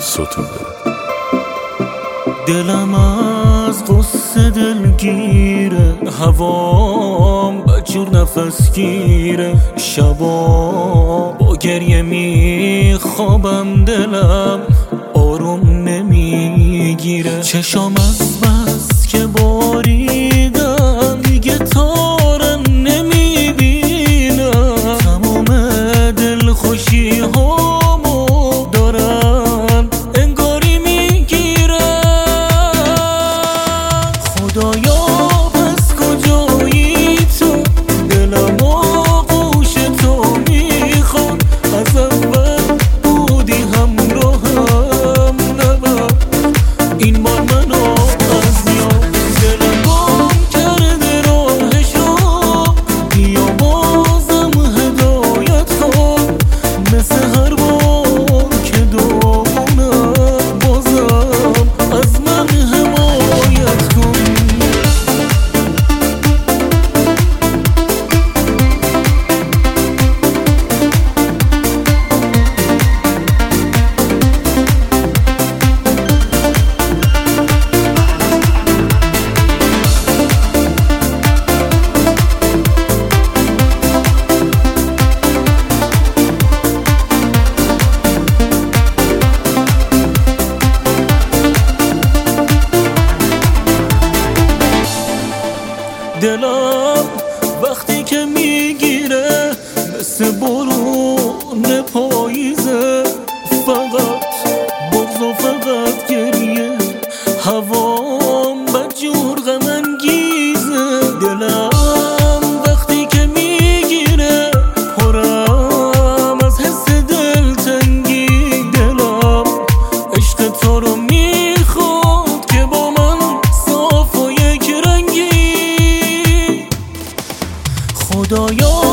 ستوده دلم از قصه دلگیره هوام بجور نفس گیره. شبا با گریه میخوابم دلم آروم نمی‌گیره. چشام از بس که تمام دل خوشی هوام بدجور غم انگیزه. دلم وقتی که می‌گیره پرم از حس دلتنگی دلم عشق تو رو می‌خواد که با من صاف و یک رنگی. خدایا